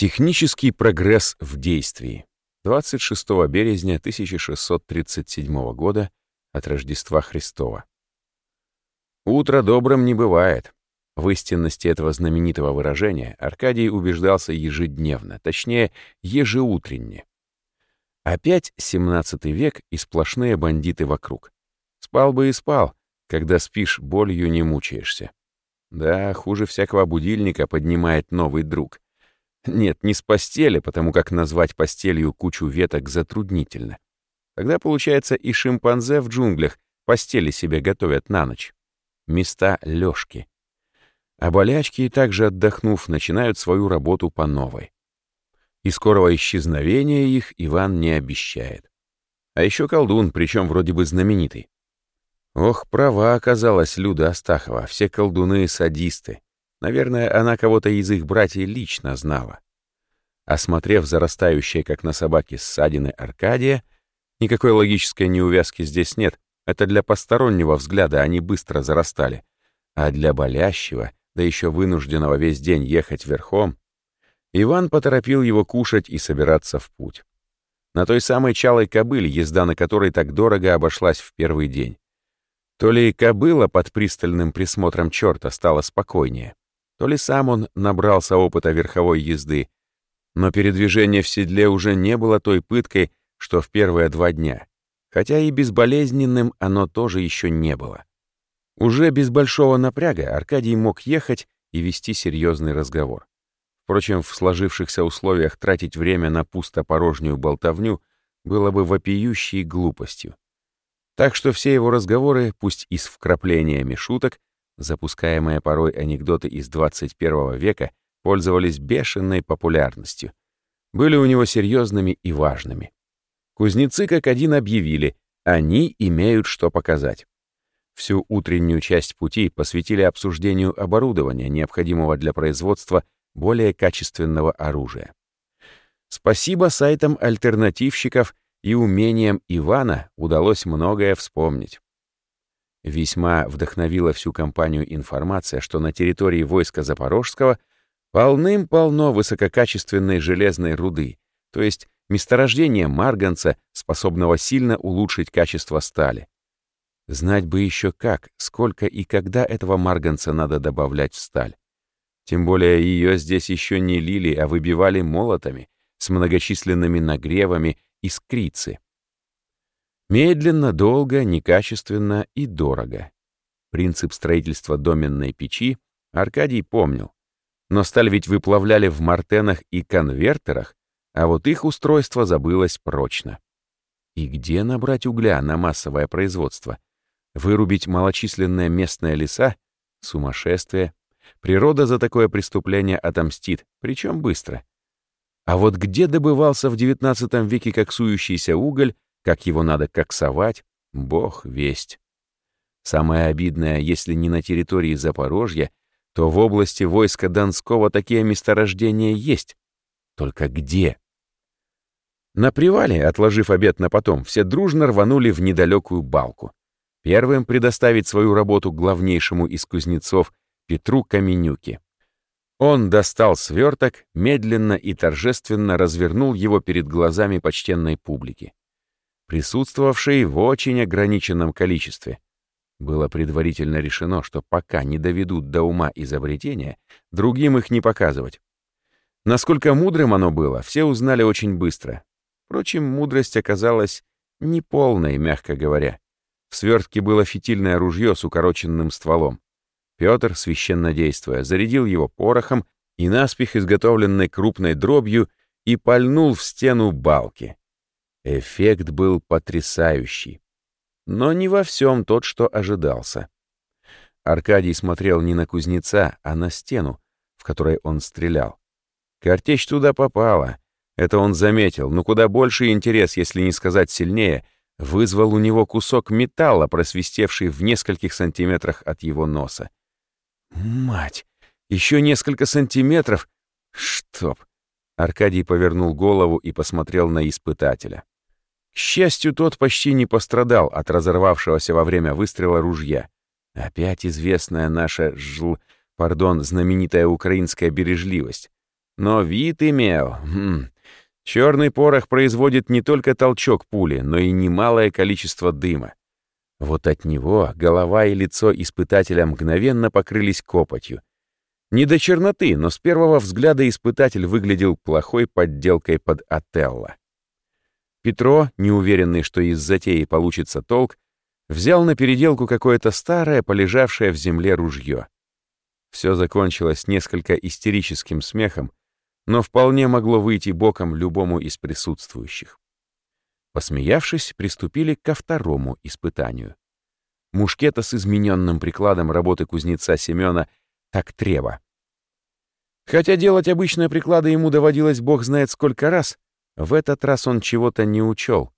Технический прогресс в действии. 26 березня 1637 года от Рождества Христова. Утро добрым не бывает. В истинности этого знаменитого выражения Аркадий убеждался ежедневно, точнее, ежеутренне. Опять 17 век и сплошные бандиты вокруг. Спал бы и спал, когда спишь, болью не мучаешься. Да, хуже всякого будильника поднимает новый друг. Нет, не с постели, потому как назвать постелью кучу веток затруднительно. Тогда, получается, и шимпанзе в джунглях постели себе готовят на ночь. Места лёжки. А болячки, также отдохнув, начинают свою работу по новой. И скорого исчезновения их Иван не обещает. А еще колдун, причем вроде бы знаменитый. Ох, права оказалась Люда Астахова, все колдуны — садисты. Наверное, она кого-то из их братьев лично знала. Осмотрев зарастающие, как на собаке, ссадины Аркадия, никакой логической неувязки здесь нет, это для постороннего взгляда они быстро зарастали. А для болящего, да еще вынужденного весь день ехать верхом, Иван поторопил его кушать и собираться в путь. На той самой чалой кобыле, езда на которой так дорого обошлась в первый день. То ли кобыла под пристальным присмотром черта стала спокойнее, то ли сам он набрался опыта верховой езды, но передвижение в седле уже не было той пыткой, что в первые два дня, хотя и безболезненным оно тоже еще не было. Уже без большого напряга Аркадий мог ехать и вести серьезный разговор. Впрочем, в сложившихся условиях тратить время на пусто-порожнюю болтовню было бы вопиющей глупостью. Так что все его разговоры, пусть и с вкраплениями шуток, запускаемые порой анекдоты из 21 века, пользовались бешеной популярностью. Были у него серьезными и важными. Кузнецы как один объявили, они имеют что показать. Всю утреннюю часть пути посвятили обсуждению оборудования, необходимого для производства более качественного оружия. Спасибо сайтам альтернативщиков и умением Ивана удалось многое вспомнить. Весьма вдохновила всю компанию информация, что на территории войска Запорожского полным-полно высококачественной железной руды, то есть месторождение марганца, способного сильно улучшить качество стали. Знать бы еще как, сколько и когда этого марганца надо добавлять в сталь. Тем более ее здесь еще не лили, а выбивали молотами, с многочисленными нагревами из крицы. Медленно, долго, некачественно и дорого. Принцип строительства доменной печи Аркадий помнил. Но сталь ведь выплавляли в мартенах и конвертерах, а вот их устройство забылось прочно. И где набрать угля на массовое производство? Вырубить малочисленные местные леса? Сумасшествие. Природа за такое преступление отомстит, причем быстро. А вот где добывался в XIX веке коксующийся уголь, как его надо коксовать, бог весть. Самое обидное, если не на территории Запорожья, то в области войска Донского такие месторождения есть. Только где? На привале, отложив обед на потом, все дружно рванули в недалекую балку. Первым предоставить свою работу главнейшему из кузнецов Петру Каменюке. Он достал сверток, медленно и торжественно развернул его перед глазами почтенной публики присутствовавшей в очень ограниченном количестве. Было предварительно решено, что пока не доведут до ума изобретения, другим их не показывать. Насколько мудрым оно было, все узнали очень быстро. Впрочем, мудрость оказалась неполной, мягко говоря. В свертке было фитильное ружье с укороченным стволом. Петр, священно действуя, зарядил его порохом и наспех изготовленной крупной дробью и пальнул в стену балки. Эффект был потрясающий. Но не во всем тот, что ожидался. Аркадий смотрел не на кузнеца, а на стену, в которой он стрелял. Картечь туда попала. Это он заметил, но куда больше интерес, если не сказать сильнее, вызвал у него кусок металла, просвистевший в нескольких сантиметрах от его носа. «Мать! Еще несколько сантиметров! Чтоб!» Аркадий повернул голову и посмотрел на испытателя. К счастью, тот почти не пострадал от разорвавшегося во время выстрела ружья. Опять известная наша жл... пардон, знаменитая украинская бережливость. но вид имел. Хм. Черный порох производит не только толчок пули, но и немалое количество дыма. Вот от него голова и лицо испытателя мгновенно покрылись копотью. Не до черноты, но с первого взгляда испытатель выглядел плохой подделкой под Отелло. Петро, неуверенный, что из затеи получится толк, взял на переделку какое-то старое, полежавшее в земле ружье. Все закончилось несколько истерическим смехом, но вполне могло выйти боком любому из присутствующих. Посмеявшись, приступили ко второму испытанию. Мушкета с измененным прикладом работы кузнеца Семена так трева. Хотя делать обычные приклады ему доводилось бог знает сколько раз, в этот раз он чего-то не учел.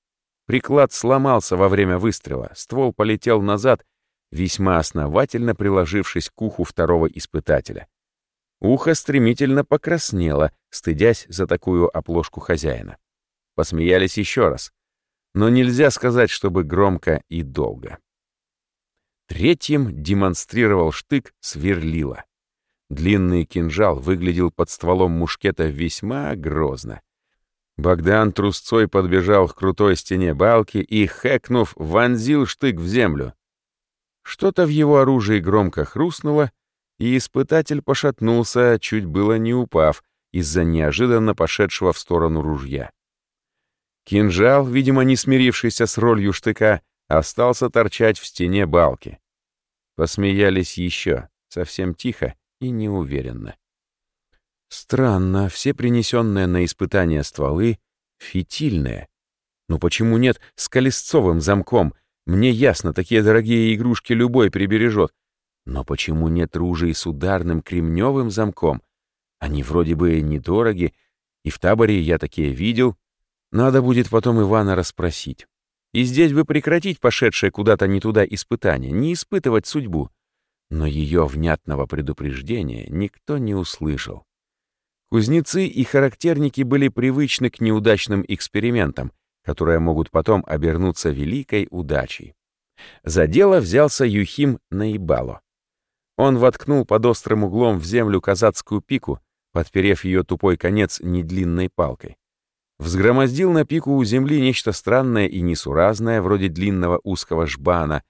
Приклад сломался во время выстрела, ствол полетел назад, весьма основательно приложившись к уху второго испытателя. Ухо стремительно покраснело, стыдясь за такую оплошку хозяина. Посмеялись еще раз но нельзя сказать, чтобы громко и долго. Третьим демонстрировал штык сверлила. Длинный кинжал выглядел под стволом мушкета весьма грозно. Богдан трусцой подбежал к крутой стене балки и, хэкнув, вонзил штык в землю. Что-то в его оружии громко хрустнуло, и испытатель пошатнулся, чуть было не упав, из-за неожиданно пошедшего в сторону ружья. Кинжал, видимо, не смирившийся с ролью штыка, остался торчать в стене балки. Посмеялись еще, совсем тихо и неуверенно. Странно, все принесенные на испытание стволы фитильные. Ну почему нет с колесцовым замком? Мне ясно, такие дорогие игрушки любой прибережет. Но почему нет ружей с ударным кремневым замком? Они вроде бы недороги, и в таборе я такие видел, надо будет потом Ивана расспросить. И здесь бы прекратить пошедшее куда-то не туда испытание, не испытывать судьбу. Но ее внятного предупреждения никто не услышал. Кузнецы и характерники были привычны к неудачным экспериментам, которые могут потом обернуться великой удачей. За дело взялся Юхим Наибало. Он воткнул под острым углом в землю казацкую пику, подперев ее тупой конец недлинной палкой взгромоздил на пику у земли нечто странное и несуразное, вроде длинного узкого жбана,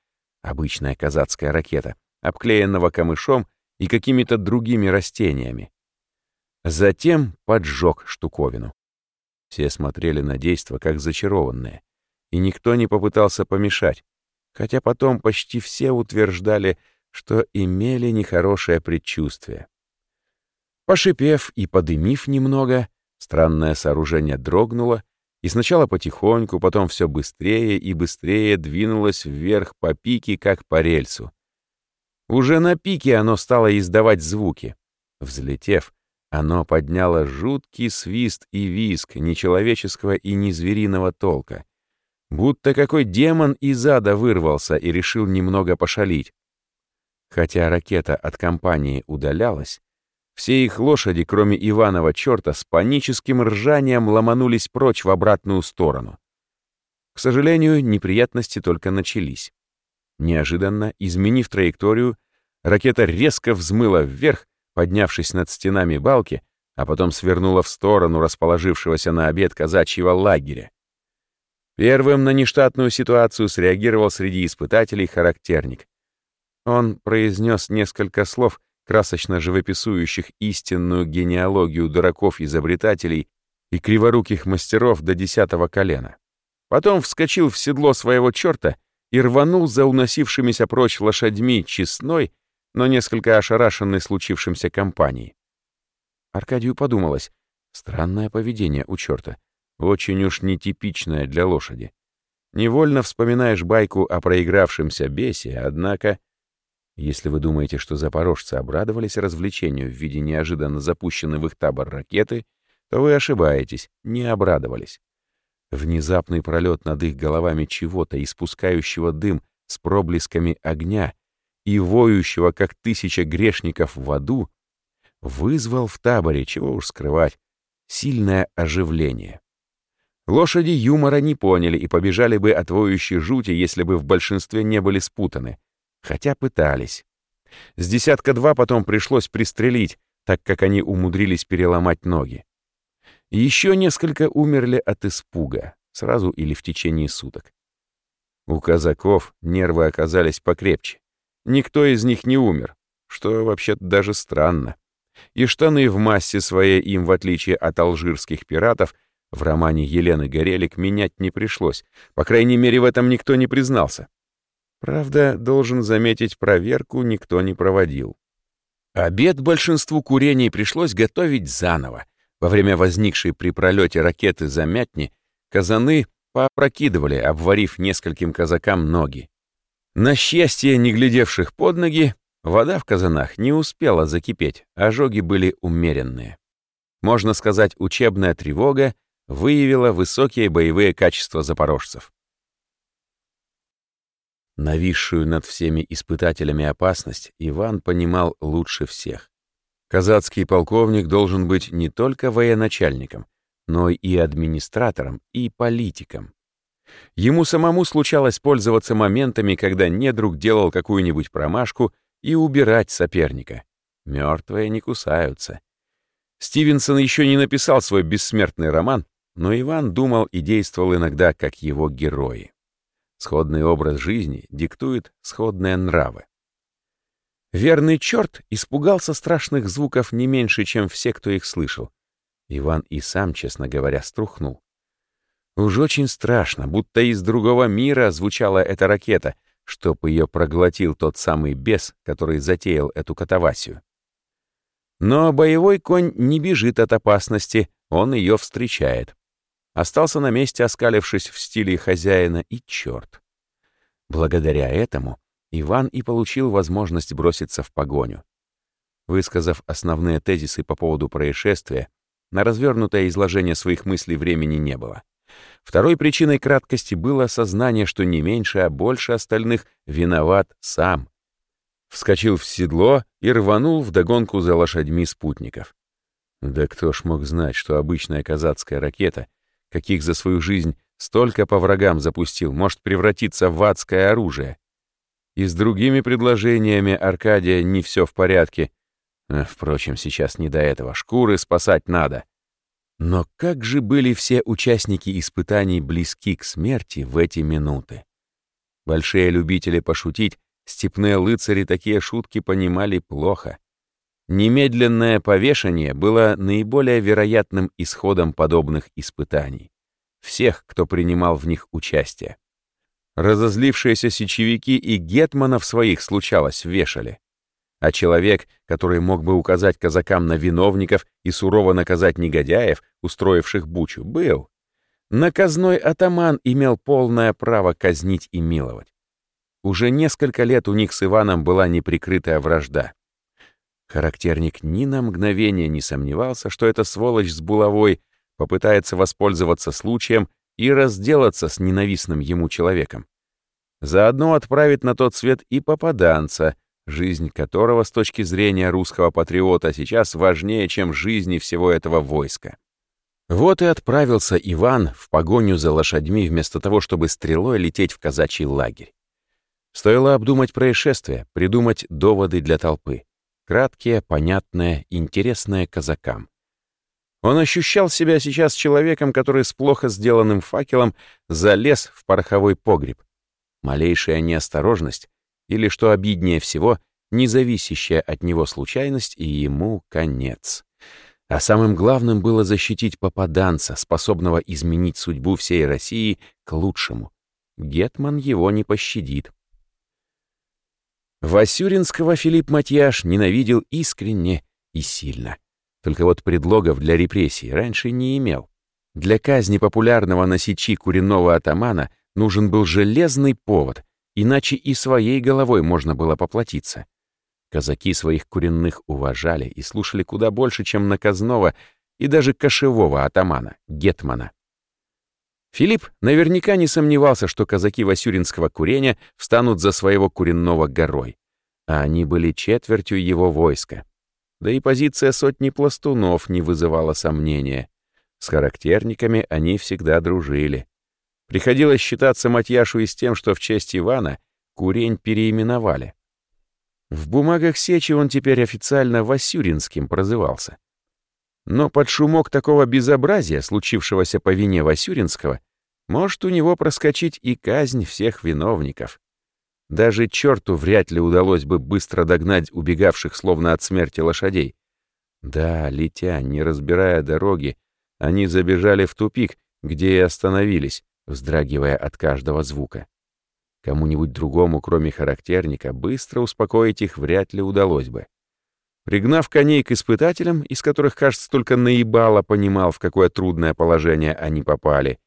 обычная казацкая ракета, обклеенного камышом и какими-то другими растениями. Затем поджег штуковину. Все смотрели на действо как зачарованные, и никто не попытался помешать, хотя потом почти все утверждали, что имели нехорошее предчувствие. Пошипев и подымив немного, Странное сооружение дрогнуло, и сначала потихоньку, потом все быстрее и быстрее двинулось вверх по пике, как по рельсу. Уже на пике оно стало издавать звуки. Взлетев, оно подняло жуткий свист и визг нечеловеческого и не звериного толка. Будто какой демон из ада вырвался и решил немного пошалить. Хотя ракета от компании удалялась, все их лошади, кроме Иванова черта, с паническим ржанием ломанулись прочь в обратную сторону. К сожалению, неприятности только начались. Неожиданно, изменив траекторию, ракета резко взмыла вверх, поднявшись над стенами балки, а потом свернула в сторону расположившегося на обед казачьего лагеря. Первым на нештатную ситуацию среагировал среди испытателей характерник. Он произнес несколько слов — красочно живописующих истинную генеалогию дураков-изобретателей и криворуких мастеров до десятого колена. Потом вскочил в седло своего черта и рванул за уносившимися прочь лошадьми честной, но несколько ошарашенной случившимся компанией. Аркадию подумалось, странное поведение у черта, очень уж нетипичное для лошади. Невольно вспоминаешь байку о проигравшемся бесе, однако если вы думаете, что запорожцы обрадовались развлечению в виде неожиданно запущенной в их табор ракеты, то вы ошибаетесь, не обрадовались. Внезапный пролет над их головами чего-то, испускающего дым с проблесками огня и воющего, как тысяча грешников в аду, вызвал в таборе, чего уж скрывать, сильное оживление. Лошади юмора не поняли и побежали бы от воющей жути, если бы в большинстве не были спутаны — хотя пытались. С десятка два потом пришлось пристрелить, так как они умудрились переломать ноги. Еще несколько умерли от испуга, сразу или в течение суток. У казаков нервы оказались покрепче. Никто из них не умер, что вообще-то даже странно. И штаны в массе своей им, в отличие от алжирских пиратов, в романе Елены Горелик менять не пришлось. По крайней мере, в этом никто не признался. Правда, должен заметить, проверку никто не проводил. Обед большинству курений пришлось готовить заново. Во время возникшей при пролете ракеты замятни казаны попрокидывали, обварив нескольким казакам ноги. На счастье не глядевших под ноги, вода в казанах не успела закипеть, ожоги были умеренные. Можно сказать, учебная тревога выявила высокие боевые качества запорожцев. Нависшую над всеми испытателями опасность Иван понимал лучше всех. Казацкий полковник должен быть не только военачальником, но и администратором, и политиком. Ему самому случалось пользоваться моментами, когда недруг делал какую-нибудь промашку и убирать соперника. Мертвые не кусаются. Стивенсон еще не написал свой бессмертный роман, но Иван думал и действовал иногда как его герои. Сходный образ жизни диктует сходные нравы. Верный черт испугался страшных звуков не меньше, чем все, кто их слышал. Иван и сам, честно говоря, струхнул. Уж очень страшно, будто из другого мира звучала эта ракета, чтоб ее проглотил тот самый бес, который затеял эту катавасию. Но боевой конь не бежит от опасности, он ее встречает. Остался на месте, оскалившись в стиле хозяина, и черт. Благодаря этому Иван и получил возможность броситься в погоню. Высказав основные тезисы по поводу происшествия, на развернутое изложение своих мыслей времени не было. Второй причиной краткости было осознание, что не меньше, а больше остальных виноват сам. Вскочил в седло и рванул вдогонку за лошадьми спутников. Да кто ж мог знать, что обычная казацкая ракета — каких за свою жизнь столько по врагам запустил, может превратиться в адское оружие. И с другими предложениями Аркадия не все в порядке. А, впрочем, сейчас не до этого, шкуры спасать надо. Но как же были все участники испытаний близки к смерти в эти минуты? Большие любители пошутить, степные лыцари такие шутки понимали плохо. Немедленное повешение было наиболее вероятным исходом подобных испытаний. Всех, кто принимал в них участие. Разозлившиеся сечевики и гетманов своих случалось вешали. А человек, который мог бы указать казакам на виновников и сурово наказать негодяев, устроивших бучу, был. Наказной атаман имел полное право казнить и миловать. Уже несколько лет у них с Иваном была неприкрытая вражда. Характерник ни на мгновение не сомневался, что эта сволочь с булавой попытается воспользоваться случаем и разделаться с ненавистным ему человеком. Заодно отправить на тот свет и попаданца, жизнь которого с точки зрения русского патриота сейчас важнее, чем жизни всего этого войска. Вот и отправился Иван в погоню за лошадьми вместо того, чтобы стрелой лететь в казачий лагерь. Стоило обдумать происшествие, придумать доводы для толпы. Краткие, понятные, интересные казакам. Он ощущал себя сейчас человеком, который с плохо сделанным факелом залез в пороховой погреб. Малейшая неосторожность, или, что обиднее всего, независящая от него случайность, и ему конец. А самым главным было защитить попаданца, способного изменить судьбу всей России к лучшему. Гетман его не пощадит. Васюринского Филипп Матьяш ненавидел искренне и сильно. Только вот предлогов для репрессий раньше не имел. Для казни популярного на сечи куренного атамана нужен был железный повод, иначе и своей головой можно было поплатиться. Казаки своих куренных уважали и слушали куда больше, чем наказного и даже кошевого атамана, гетмана. Филипп наверняка не сомневался, что казаки Васюринского курения встанут за своего куренного горой. А они были четвертью его войска. Да и позиция сотни пластунов не вызывала сомнения. С характерниками они всегда дружили. Приходилось считаться Матьяшу и с тем, что в честь Ивана курень переименовали. В бумагах Сечи он теперь официально Васюринским прозывался. Но под шумок такого безобразия, случившегося по вине Васюринского, может у него проскочить и казнь всех виновников. Даже черту вряд ли удалось бы быстро догнать убегавших словно от смерти лошадей. Да, летя, не разбирая дороги, они забежали в тупик, где и остановились, вздрагивая от каждого звука. Кому-нибудь другому, кроме характерника, быстро успокоить их вряд ли удалось бы. Пригнав коней к испытателям, из которых, кажется, только наебало понимал, в какое трудное положение они попали,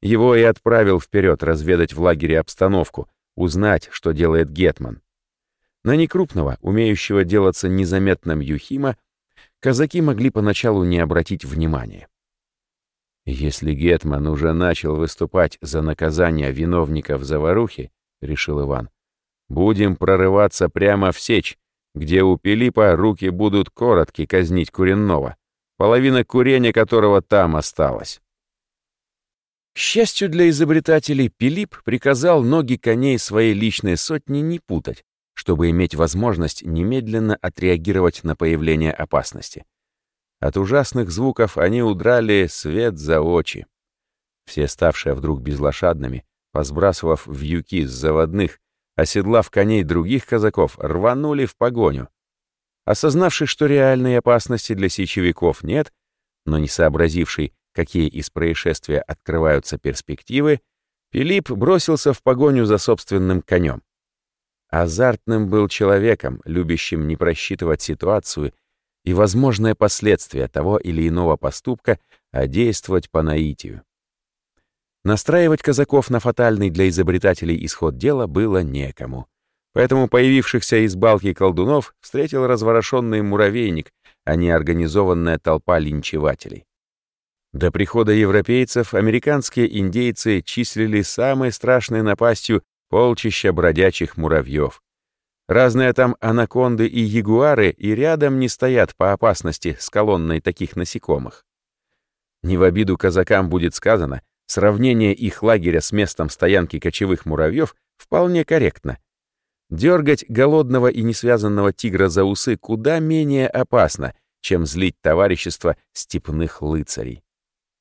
его и отправил вперед разведать в лагере обстановку, узнать, что делает Гетман. На некрупного, умеющего делаться незаметным Юхима, казаки могли поначалу не обратить внимания. Если Гетман уже начал выступать за наказание виновников заварухи, — решил Иван. «Будем прорываться прямо в сечь, где у Пилипа руки будут коротки казнить Куренного, половина курения которого там осталась». К счастью для изобретателей, Пилип приказал ноги коней своей личной сотни не путать, чтобы иметь возможность немедленно отреагировать на появление опасности. От ужасных звуков они удрали свет за очи. Все ставшие вдруг безлошадными, Посбрасывав вьюки с заводных, оседлав коней других казаков, рванули в погоню. Осознавший, что реальной опасности для сечевиков нет, но не сообразивший, какие из происшествия открываются перспективы, Филипп бросился в погоню за собственным конем. Азартным был человеком, любящим не просчитывать ситуацию и возможные последствия того или иного поступка, а действовать по наитию. Настраивать казаков на фатальный для изобретателей исход дела было некому. Поэтому появившихся из балки колдунов встретил разворошенный муравейник, а не организованная толпа линчевателей. До прихода европейцев американские индейцы числили самой страшной напастью полчища бродячих муравьев. Разные там анаконды и ягуары и рядом не стоят по опасности с колонной таких насекомых. Не в обиду казакам будет сказано, Сравнение их лагеря с местом стоянки кочевых муравьев вполне корректно. Дергать голодного и несвязанного тигра за усы куда менее опасно, чем злить товарищество степных лыцарей.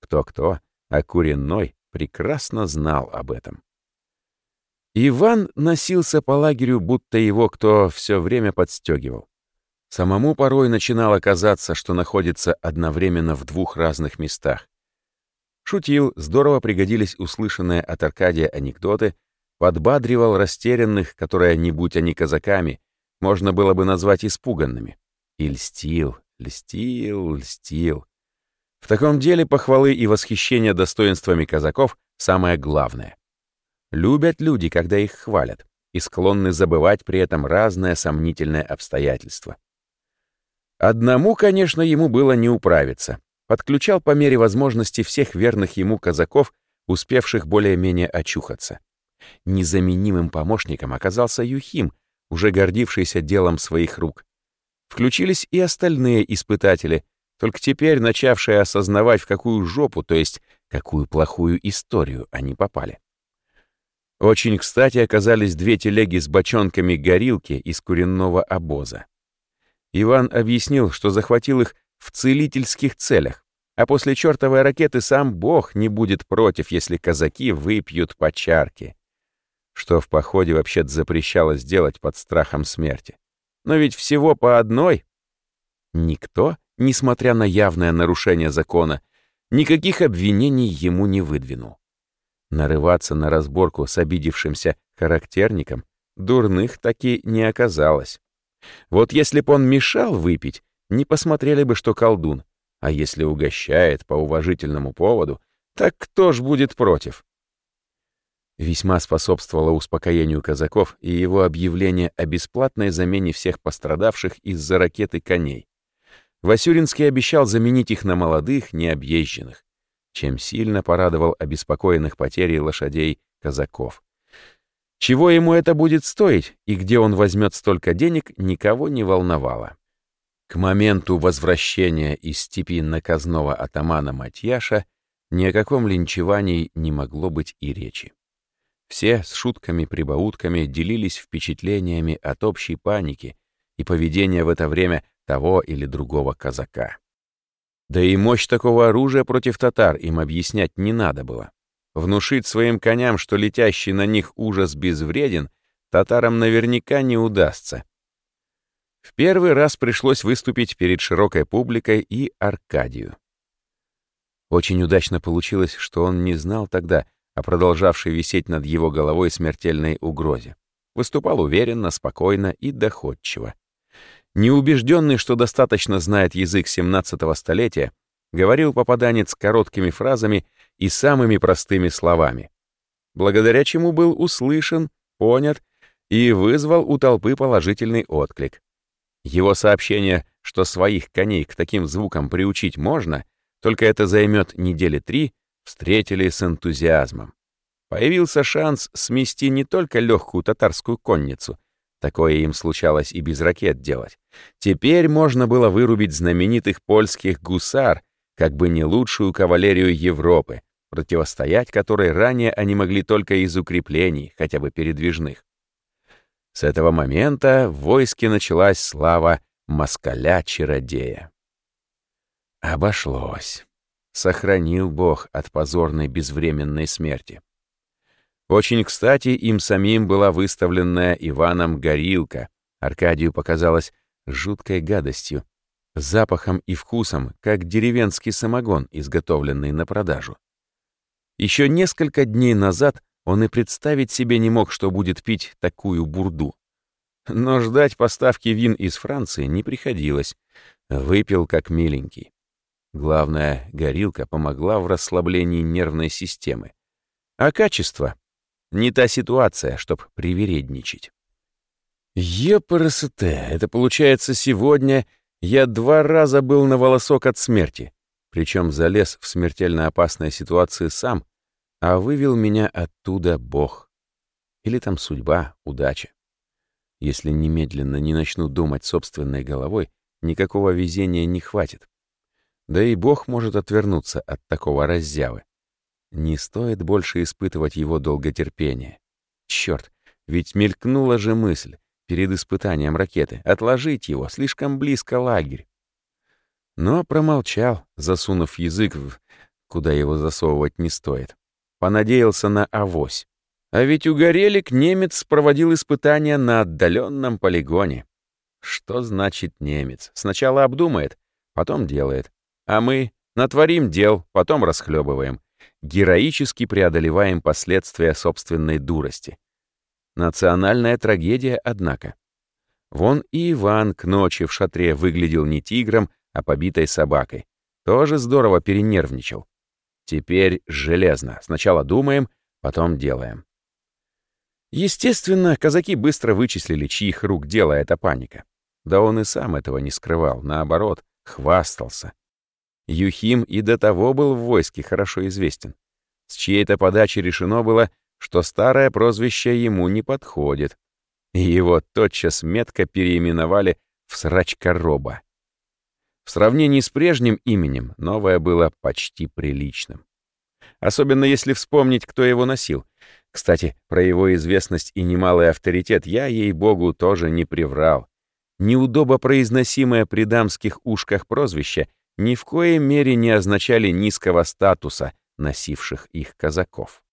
Кто-кто, а Куренной прекрасно знал об этом. Иван носился по лагерю, будто его кто все время подстегивал. Самому порой начинало казаться, что находится одновременно в двух разных местах. Шутил, здорово пригодились услышанные от Аркадия анекдоты, подбадривал растерянных, которые, не будь они казаками, можно было бы назвать испуганными. И льстил, льстил, льстил. В таком деле похвалы и восхищение достоинствами казаков — самое главное. Любят люди, когда их хвалят, и склонны забывать при этом разные сомнительные обстоятельства. Одному, конечно, ему было не управиться подключал по мере возможности всех верных ему казаков, успевших более-менее очухаться. Незаменимым помощником оказался Юхим, уже гордившийся делом своих рук. Включились и остальные испытатели, только теперь начавшие осознавать, в какую жопу, то есть какую плохую историю они попали. Очень кстати оказались две телеги с бочонками горилки из куренного обоза. Иван объяснил, что захватил их в целительских целях, а после чертовой ракеты сам Бог не будет против, если казаки выпьют по чарке. Что в походе вообще запрещалось делать под страхом смерти. Но ведь всего по одной. Никто, несмотря на явное нарушение закона, никаких обвинений ему не выдвинул. Нарываться на разборку с обидевшимся характерником дурных таки не оказалось. Вот если б он мешал выпить, не посмотрели бы, что колдун. А если угощает по уважительному поводу, так кто ж будет против? Весьма способствовало успокоению казаков и его объявление о бесплатной замене всех пострадавших из-за ракеты коней. Васюринский обещал заменить их на молодых, необъезженных, чем сильно порадовал обеспокоенных потерей лошадей казаков. Чего ему это будет стоить и где он возьмет столько денег, никого не волновало. К моменту возвращения из степи наказного атамана Матьяша ни о каком линчевании не могло быть и речи. Все с шутками-прибаутками делились впечатлениями от общей паники, и поведение в это время того или другого казака. Да и мощь такого оружия против татар им объяснять не надо было. Внушить своим коням, что летящий на них ужас безвреден, татарам наверняка не удастся. В первый раз пришлось выступить перед широкой публикой и Аркадию. Очень удачно получилось, что он не знал тогда о продолжавшей висеть над его головой смертельной угрозе. Выступал уверенно, спокойно и доходчиво. Неубежденный, что достаточно знает язык 17-го столетия, говорил попаданец короткими фразами и самыми простыми словами, благодаря чему был услышан, понят и вызвал у толпы положительный отклик. Его сообщение, что своих коней к таким звукам приучить можно, только это займет недели три, встретили с энтузиазмом. Появился шанс смести не только легкую татарскую конницу, Такое им случалось и без ракет делать. Теперь можно было вырубить знаменитых польских гусар, как бы не лучшую кавалерию Европы, противостоять которой ранее они могли только из укреплений, хотя бы передвижных. С этого момента в войске началась слава москаля-чародея. Обошлось. Сохранил Бог от позорной безвременной смерти. Очень кстати им самим была выставленная Иваном горилка. Аркадию показалась жуткой гадостью, запахом и вкусом, как деревенский самогон, изготовленный на продажу. Еще несколько дней назад он и представить себе не мог, что будет пить такую бурду. Но ждать поставки вин из Франции не приходилось. Выпил как миленький. Главное, горилка помогла в расслаблении нервной системы. А качество не та ситуация, чтоб привередничать. ЕПРСТ, это получается сегодня я два раза был на волосок от смерти, причем залез в смертельно опасной ситуации сам, а вывел меня оттуда Бог. Или там судьба, удача. Если немедленно не начну думать собственной головой, никакого везения не хватит. Да и Бог может отвернуться от такого раззявы. Не стоит больше испытывать его долготерпение. Черт, ведь мелькнула же мысль перед испытанием ракеты отложить его, слишком близко лагерь. Но промолчал, засунув язык в... куда его засовывать не стоит. Понадеялся на авось. А ведь угорелик немец проводил испытания на отдаленном полигоне. Что значит немец? Сначала обдумает, потом делает. А мы натворим дел, потом расхлебываем героически преодолеваем последствия собственной дурости. Национальная трагедия, однако. Вон и Иван к ночи в шатре выглядел не тигром, а побитой собакой. Тоже здорово перенервничал. Теперь железно. Сначала думаем, потом делаем. Естественно, казаки быстро вычислили, чьих рук дело эта паника. Да он и сам этого не скрывал, наоборот, хвастался. Юхим и до того был в войске хорошо известен. С чьей-то подачи решено было, что старое прозвище ему не подходит, и его тотчас метко переименовали в Срачкороба. В сравнении с прежним именем новое было почти приличным. Особенно если вспомнить, кто его носил. Кстати, про его известность и немалый авторитет я, ей-богу, тоже не приврал. Неудобо произносимое при дамских ушках прозвище ни в коей мере не означали низкого статуса носивших их казаков.